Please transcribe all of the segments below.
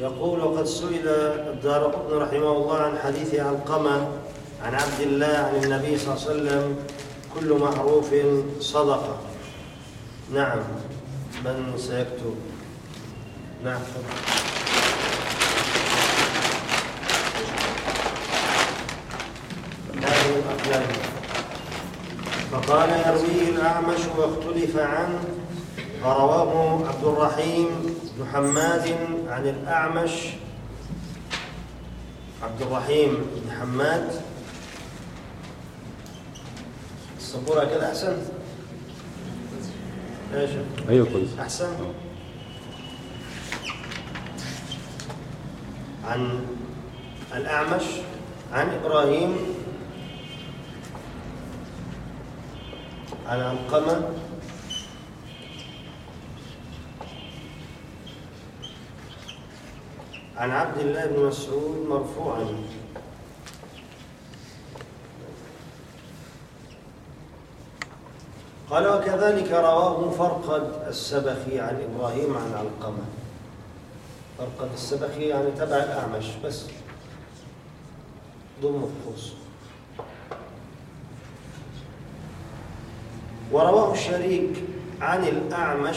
يقول وقد سئل الدار قطن رحمه الله عن حديث علقمة عن عبد الله عن النبي صلى الله عليه وسلم كل معروف صدقة. نعم. من سيكتب؟ نعم. فقال يرويه الأعمش واختلف عنه فرواه عبد الرحيم بن حماد عن الأعمش عبد الرحيم بن حماد. السبورة كده أحسن؟ أيوه كويس. أحسن؟ آه. عن الأعمش عن إبراهيم عن علقمة عن عبد الله بن مسعود مرفوعا. قال وكذلك رواه فرقد السبخي عن إبراهيم عن علقمة. فرقد السبخي يعني تبع الأعمش بس ضم الخص ورواه الشريك عن الأعمش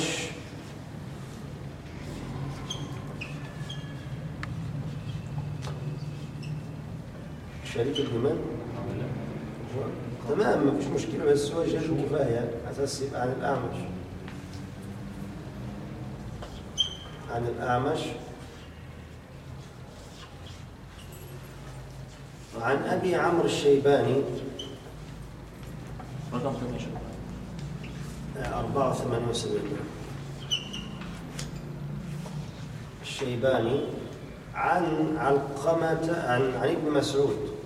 شريك من؟ تمام ما فيش مشكلة بس هو شريك كفاية يعني أساس يبقى عن الأعمش. عن الأعمش. وعن أبي عمرو الشيباني. رقم كم يا شباب؟ أربعة وثمانية وسبعين. الشيباني عن علقمة عن عن ابن مسعود.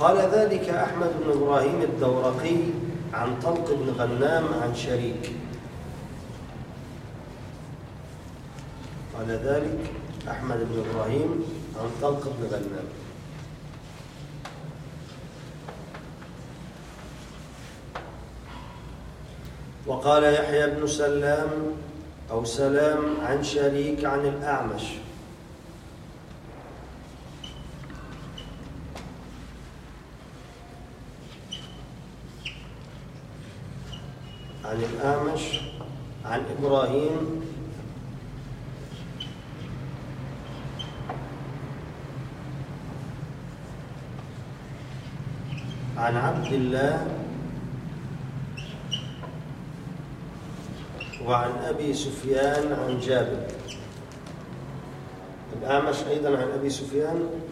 قال ذلك أحمد بن إبراهيم الدورقي عن طلق بن غنام عن شريك. قال ذلك أحمد بن إبراهيم عن طلق بن غنام. وقال يحيى بن سلام أو سلام عن شريك عن الأعمش. عن الأعمش عن إبراهيم. عن عبد الله. وعن أبي سفيان عن جابر. الأعمش أيضا عن أبي سفيان.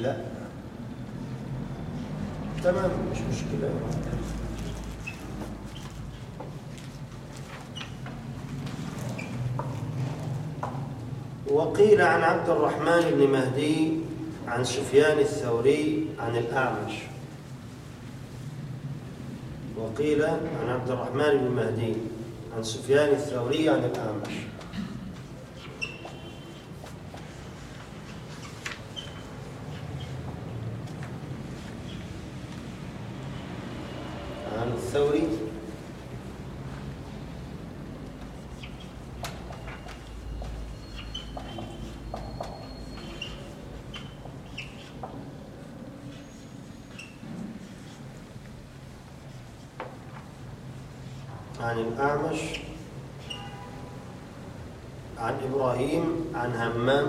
لا. تمام مش مشكلة. وقيل عن عبد الرحمن بن مهدي عن سفيان الثوري عن الأعمش. وقيل عن عبد الرحمن بن مهدي عن سفيان الثوري عن الأعمش عن الثوري عن الأعمش عن إبراهيم عن همام.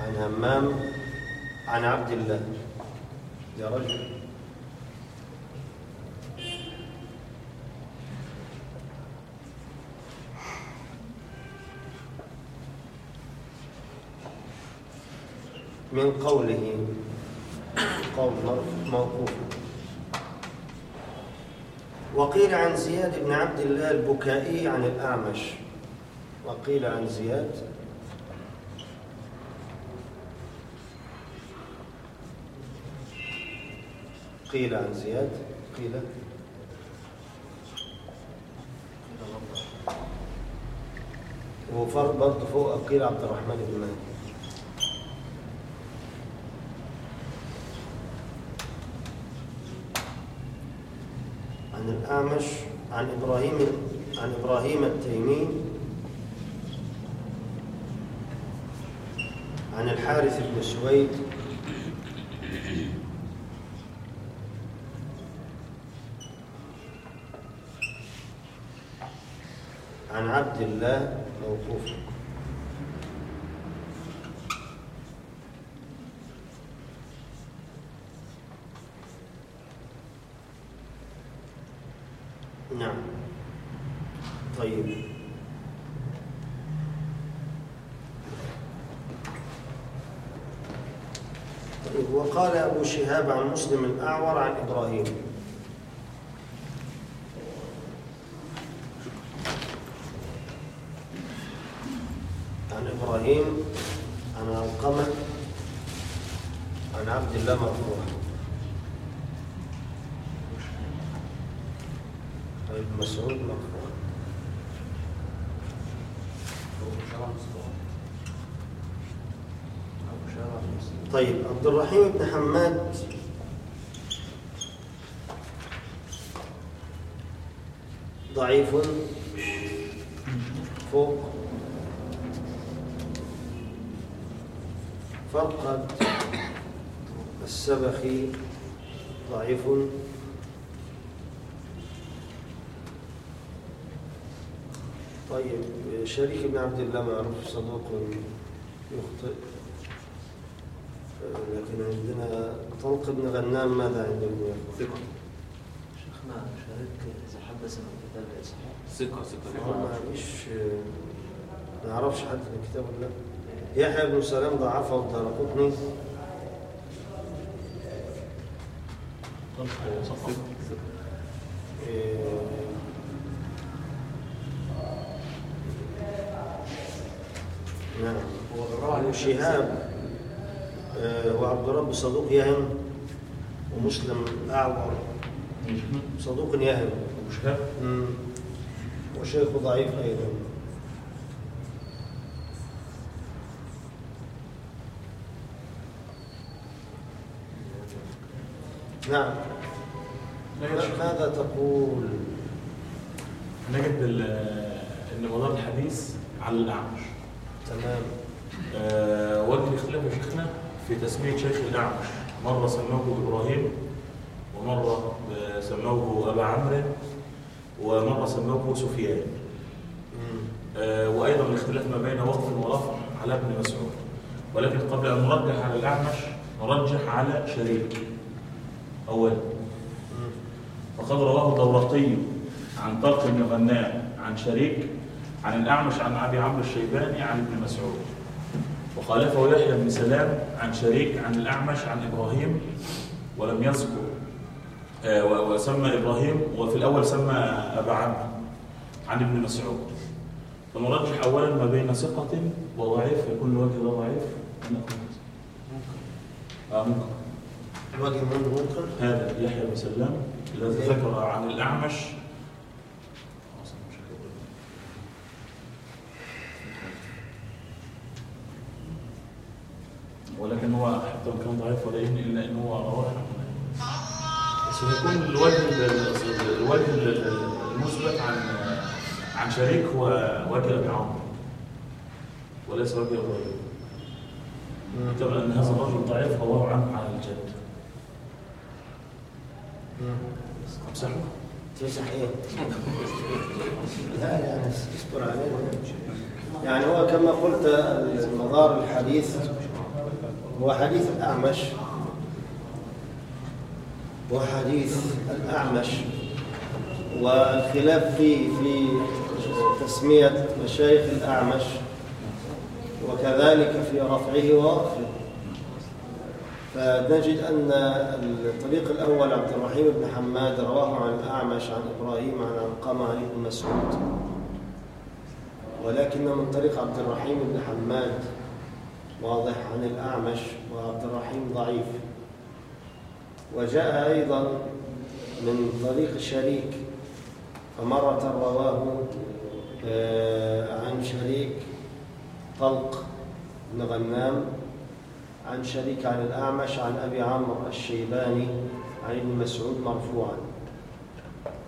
عن همام عن عبد الله. يا رجل. من قوله قول موقوف. وقيل عن زياد بن عبد الله البكائي عن الأعمش. وقيل عن زياد. قيل عن زياد. قيل. وفرق برضه فوق قيل عبد الرحمن بن مهدي. عن الأعمش عن إبراهيم عن إبراهيم التيمي عن الحارث بن سويد عن عبد الله موقوفا نعم طيب طيب وقال أبو شهاب عن مسلم الأعور عن إبراهيم. عن إبراهيم عن القمة عن عبد الله مرفوع. طيب مسعود مرفوع. طيب عبد الرحيم بن حماد. ضعيف. فوق. فرقد السبخي. ضعيف. طيب شريك بن عبد الله معروف صدوق يخطئ. لكن عندنا طلق بن غنام ماذا عندنا ثقة. شيخنا شارك إذا حدث من كتاب صحيح؟ ثقة ثقة. ما مش ما نعرفش حد في الكتاب ولا لا. يحيى بن سلام ضعفه الدارقطني إيه، نعم. ابن شهاب. آه، وعبد الرب صدوق يهم ومسلم أعور. صدوق يهم. وشيخ ضعيف أيضا نعم. ما- ماذا تقول؟ نجد إن مدار الحديث على الأعمش. تمام. آه، وجه الاختلاف يا شيخنا. في تسمية شيخ الاعمش مرة سموه إبراهيم ومرة آه، سموه أبا عمرو ومرة سموه سفيان. آه، وأيضا الاختلاف ما بين وقف ورفع على ابن مسعود. ولكن قبل أن نرجح على الأعمش نرجح على شريك. اولا. مم. وقد رواه الدورقي عن طلق بن غنام عن شريك عن الأعمش عن أبي عمرو الشيباني عن ابن مسعود. وخالفه يحيى بن سلام عن شريك عن الأعمش عن إبراهيم ولم يذكر آه، وسمى إبراهيم وفي الأول سمى أبا عمرو عن ابن مسعود. فنرجح أولا ما بين ثقة وضعيف يكون الوجه ده ضعيف؟ آه ممكن. الوجه من ممكن. هذا يحيى بن سلام الذي ذكر عن الأعمش ولكن هو حتى وان كان ضعيف ولا يهمني إلا ان هو رواه بس يكون الوجه ال- الوجه ال- المثبت عن عن شريك هو وجه أبي عمرو. وليس وجه إبراهيم كما أن هذا الرجل ضعيف رواه عنه على الجد. امسحه تمسح إيه؟ لا يعني اصبر علينا يعني هو كما قلت مدار الحديث هو حديث الأعمش. وحديث الأعمش. والخلاف فيه في تسمية مشايخ الأعمش. وكذلك في رفعه ووقفه. فنجد أن الطريق الأول عبد الرحيم بن حماد رواه عن الأعمش عن إبراهيم عن علقمة عن ابن مسعود. ولكن من طريق عبد الرحيم بن حماد. واضح عن الأعمش وعبد الرحيم ضعيف. وجاء أيضا من طريق شريك فمرة رواه آه، عن شريك طلق بن غنام عن شريك عن الأعمش عن أبي عمرو الشيباني عن ابن مسعود مرفوعا.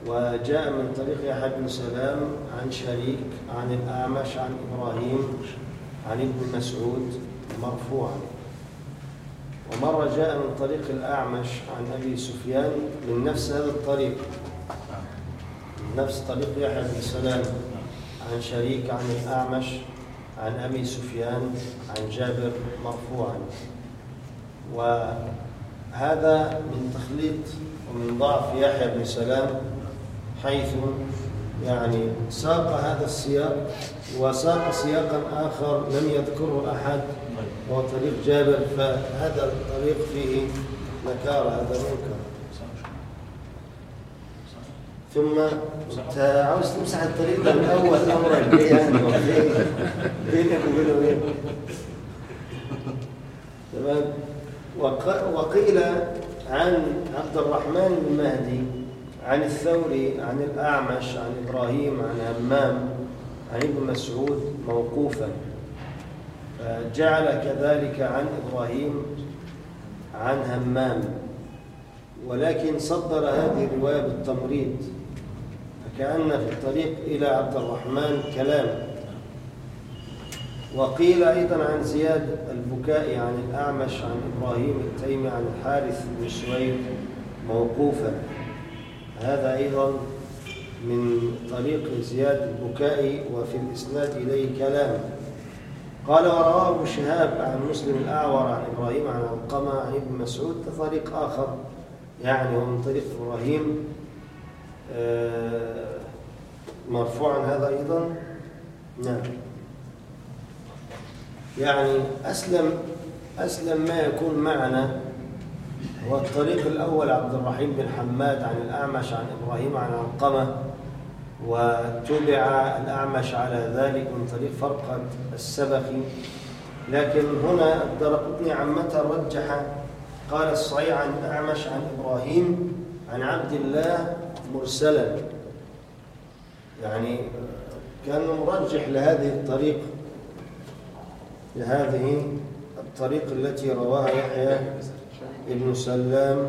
وجاء من طريق يحيى بن سلام عن شريك عن الأعمش عن إبراهيم عن ابن مسعود مرفوعا. ومرة جاء من طريق الأعمش عن أبي سفيان من نفس هذا الطريق. من نفس طريق يحيى بن سلام. عن شريك عن الأعمش عن أبي سفيان عن جابر مرفوعا. وهذا من تخليط ومن ضعف يحيى بن سلام حيث يعني ساق هذا السياق وساق سياقا آخر لم يذكره أحد. وهو طريق جابر فهذا الطريق فيه نكارة هذا منكر ثم عاوز تمسح الطريق ده من أول امرك ليه يعني هو؟ بينك وبينه إيه؟ تمام وق- وقيل عن عبد الرحمن بن مهدي عن الثوري عن الأعمش عن إبراهيم عن همام عن ابن مسعود موقوفا فجعل كذلك عن إبراهيم عن همام. ولكن صدر هذه الرواية بالتمريض فكأن في الطريق إلى عبد الرحمن كلام. وقيل أيضا عن زياد البكائي عن الأعمش عن إبراهيم التيمي عن الحارث بن سويد موقوفا. هذا أيضا من طريق زياد البكائي وفي الإسناد إليه كلام. قال ورواه ابو شهاب عن مسلم الأعور عن إبراهيم عن علقمه عن ابن مسعود طريق آخر. يعني هو من طريق إبراهيم. آه، مرفوعا هذا أيضا. نعم. يعني أسلم أسلم ما يكون معنا. هو الطريق الأول عبد الرحيم بن حماد عن الأعمش عن إبراهيم عن علقمه وتبع الأعمش على ذلك من طريق فرقة السبخي لكن هنا الدرقطني عمتها رجح؟ قال الصحيح عن الأعمش عن إبراهيم عن عبد الله مرسلا. يعني كان مرجح لهذه الطريق لهذه الطريق التي رواها يحيى ابن سلام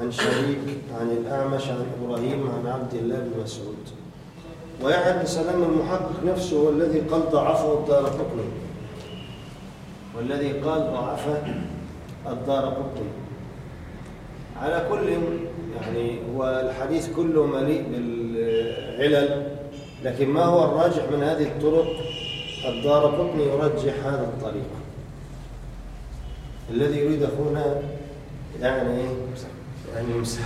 عن شريك عن الأعمش عن إبراهيم عن عبد الله بن مسعود. بن سلام المحقق نفسه هو الذي قال ضعفه الدار قطني. والذي قال ضعفه الدار قطني. على كل يعني هو الحديث كله مليء بالعلل لكن ما هو الراجح من هذه الطرق؟ الدار قطني يرجح هذا الطريق. الذي يريد أخونا يعني إيه؟ يعني يمسح.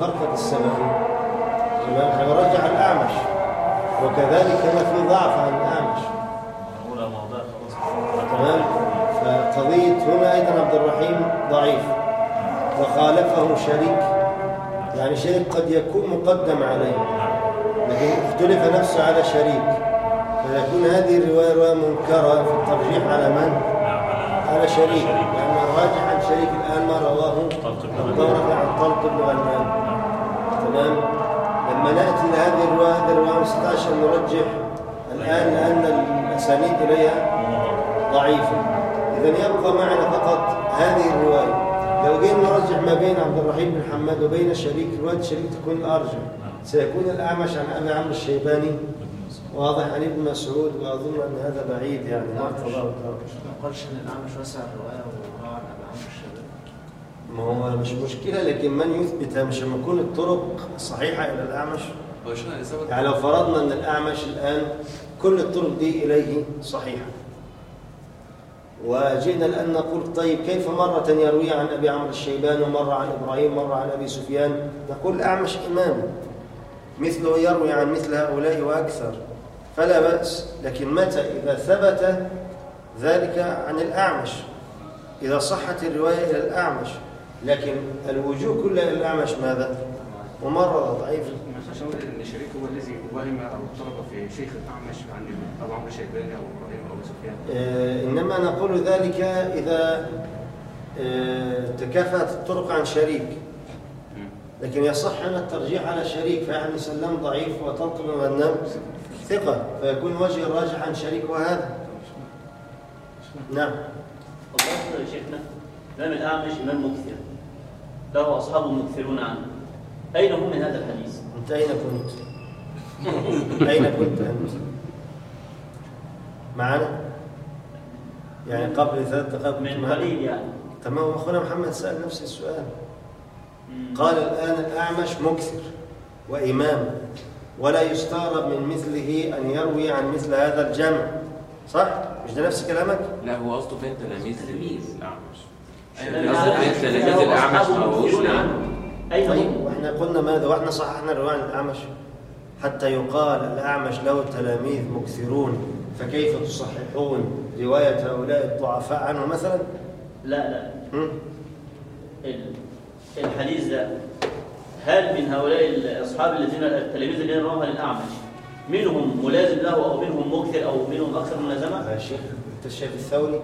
ما فرقة السبب تمام؟ هنرجع الأعمش. وكذلك هنا في ضعف عن الأعمش. تمام؟ فقضية هنا أيضا عبد الرحيم ضعيف. وخالفه شريك. يعني شريك قد يكون مقدم عليه. لكن اختلف نفسه على شريك. فيكون هذه الرواية رواية منكرة في الترجيح على من؟ على على شريك. لأن الراجح عن شريك الآن ما رواه طلق بن غنام. الدورة عن طلق بن غنام تمام؟ لما نأتي لهذه الرواية هذه الرواية ما نستطيعش أن نرجح الآن لأن الأسانيد إليها ضعيفة. إذا يبقى معنا فقط هذه الرواية. لو جينا نرجح ما بين عبد الرحيم بن حماد وبين شريك رواية شريك تكون الأرجح سيكون الأعمش عن أبي عمرو الشيباني واضح عن ابن مسعود وأظن أن هذا بعيد يعني. ما قالش إن الأعمش وسع الرواية وروى عن ابي عمرو الشباب ما هو مش مشكلة لكن من يثبتها مش لما يكون الطرق صحيحة إلى الأعمش؟ يعني لو فرضنا أن الأعمش الآن كل الطرق دي إليه صحيحة. وجئنا الآن نقول طيب كيف مرة يروي عن أبي عمرو الشيباني ومرة عن إبراهيم ومرة عن أبي سفيان؟ نقول الأعمش إمام مثله يروي عن مثل هؤلاء وأكثر فلا بأس. لكن متى؟ إذا ثبت ذلك عن الأعمش. إذا صحت الرواية إلى الأعمش. لكن الوجوه كلها الأعمش ماذا؟ ممرضة ضعيفة عشان إن شريك هو الذي وهم أو طلب في شيخ الأعمش عن أبو عمرو الشيباني أو إبراهيم أو سفيان. آه، إنما نقول ذلك إذا آه، تكافأت الطرق عن شريك. لكن يصح أن الترجيح على شريك بن سلام ضعيف وطلق بن غنام ثقة فيكون وجه الراجح عن شريك وهذا. نعم. الله يا شيخنا. إمام الأعمش إمام مكثر له أصحاب مكثرون عنه أين هم من هذا الحديث؟ أنت أين كنت؟ أين كنت أنت؟ معنا؟ يعني قبل ثلاث دقائق من؟ قليل يعني تمام أخونا محمد سأل نفس السؤال. قال الآن الأعمش مكثر وإمام ولا يستغرب من مثله أن يروي عن مثل هذا الجمع صح؟ مش ده نفس كلامك؟ لا هو قصده فين تلاميذ تلاميذ. الأعمش تلاميذ هم؟ وإحنا قلنا ماذا؟ وإحنا صححنا الرواية عن الأعمش حتى يقال الأعمش له تلاميذ مكثرون فكيف تصححون رواية هؤلاء الضعفاء عنه مثلا؟ لا لا الحديث ده هل من هؤلاء الأصحاب الذين التلاميذ الذين روها للأعمش منهم ملازم له أو منهم مكثر أو منهم أكثر ملازمة؟ يا شيخ أنت الشيخ الثوري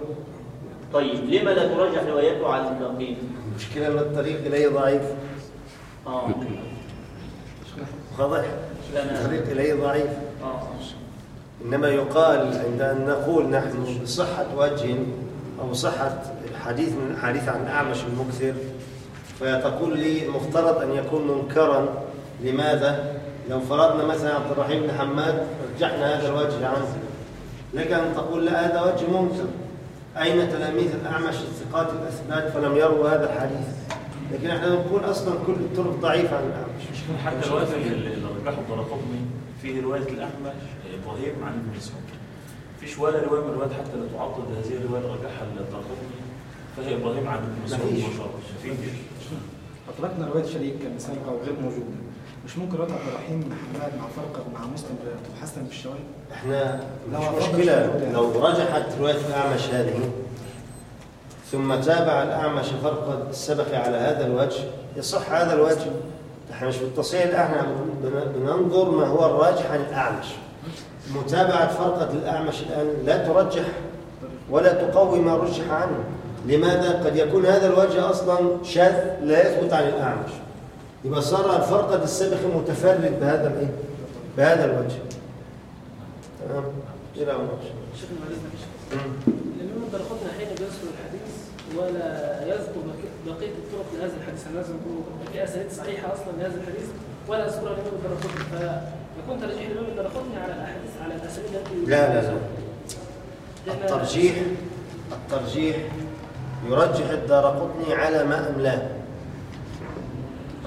طيب لما لا ترجح روايته على الباقين؟ المشكلة أن الطريق إليه ضعيف. آه. واضح؟ الطريق إليه ضعيف. آه. إنما يقال عند أن نقول نحن بصحة وجه أو صحة الحديث من الحديث عن الأعمش المكثر فتقول لي المفترض أن يكون منكرا. لماذا؟ لو فرضنا مثلا عبد الرحيم بن حماد رجحنا هذا الوجه عنه. لك أن تقول لا هذا وجه منكر. أين تلاميذ الأعمش الثقات الأثبات فلم يروا هذا الحديث؟ لكن إحنا نقول أصلا كل الطرق ضعيفة عن الأعمش. حتى الرواية اللي رجحه الدرقطني فيه رواية الأحمش إبراهيم عن ابن مسعود. فيش ولا رواية من الروايات حتى لا تعطل هذه الرواية اللي رجحها الدرقطني فهي إبراهيم عن ابن مسعود. مباشرة مفيش. أطلقنا رواية شريك كمثال أو غير موجودة. مش ممكن رواية عبد الرحيم بن حماد مع فرقة مع مسلم تحسن بالشواهد إحنا لا، مش أفضل لو رجحت رواية الأعمش هذه ثم تابع الأعمش فرق السبخ على هذا الوجه يصح هذا الوجه؟ إحنا مش بالتصحيح إحنا بن- بننظر ما هو الراجح عن الأعمش. متابعة فرقة الأعمش الآن لا ترجح ولا تقوي ما رجح عنه. لماذا؟ قد يكون هذا الوجه أصلا شاذ لا يثبت عن الأعمش. يبقى صار الفرقة السبخ متفرد بهذا الإيه؟ بهذا الوجه. تمام؟ وجه. شيخنا حين يذكر الحديث ولا يذكر بقية- بقية الطرق لهذا الحديث. يعني لازم يكون في اسانيد صحيحة أصلا لهذا الحديث ولا يذكرها الامام الدرقطني فيكون ترجيح الامام الدرقطني على الاحاديث على الاسانيد التي لا لا لا. الترجيح الترجيح يرجح الدارقطني على ما أملاه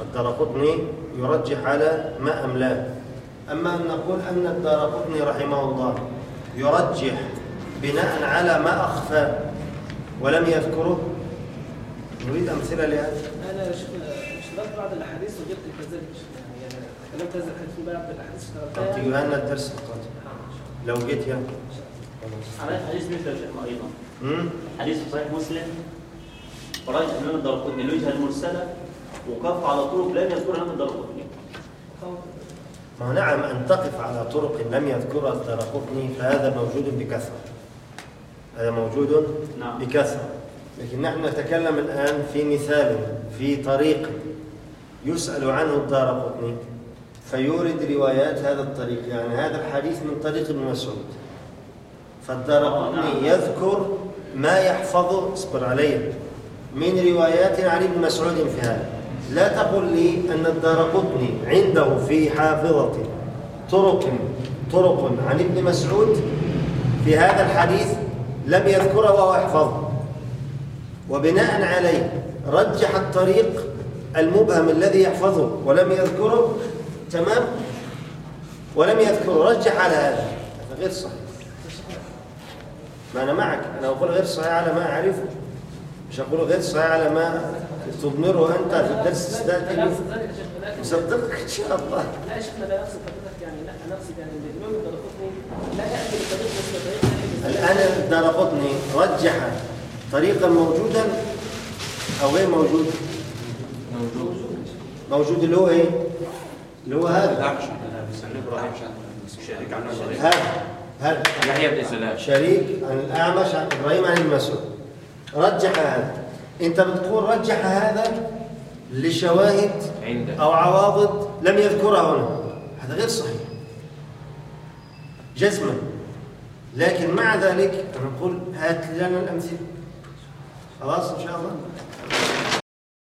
الدارقطني يرجح على ما أملاه أما أن نقول أن الدارقطني رحمه الله يرجح بناء على ما أخفى ولم يذكره. نريد أمثلة لهذا؟ أنا شفنا اشتغلت بعض الأحاديث وجبت كذلك. يعني يعني تكلمت هذا الحديث في بعض الأحاديث. طب اشتغلتها تجيبها لنا الدرس القادم لو جيت يعني على حديث مثل شيخنا أيضا؟ حديث في صحيح مسلم. وراجع الإمام الدرقطني الوجهة المرسلة. وكف على طرق لم يذكرها الإمام الدرقطني ما نعم أن تقف على طرق لم يذكرها الدارقطني فهذا موجود بكثرة. هذا موجود نعم. بكثرة. لكن نحن نتكلم الآن في مثال في طريق يسأل عنه الدارقطني فيورد روايات هذا الطريق يعني هذا الحديث من طريق ابن مسعود. فالدارقطني نعم. يذكر ما يحفظه اصبر علي من روايات عن ابن مسعود في هذا. لا تقل لي أن الدارقطني عنده في حافظة طرق طرق عن ابن مسعود. في هذا الحديث لم يذكره وهو يحفظه. وبناء عليه رجح الطريق المبهم الذي يحفظه ولم يذكره. تمام؟ ولم يذكره. رجح على هذا. هذا غير صحيح. ما أنا معك. أنا أقول غير صحيح على ما أعرفه. مش أقول غير صحيح على ما تضمره أنت في الدرس لكن مصدقك إن شاء الله. لا شيخنا لا نفس حضرتك يعني لا نفس يعني الامام الدرقطني لا مثل طريق. الآن الدارقطني رجح طريقا موجودا أو غير موجود. موجود اللي هو إيه؟ اللي هو هذا. شريك عن هذا. هذا. يحيى بن سلام. شريك عن الأعمش عن إبراهيم عن المسعود. رجح هذا. أنت بتقول رجح هذا لشواهد عنده أو عواضد لم يذكرها هنا. هذا غير صحيح. جزما. لكن مع ذلك نقول هات لنا الأمثلة. خلاص إن شاء الله؟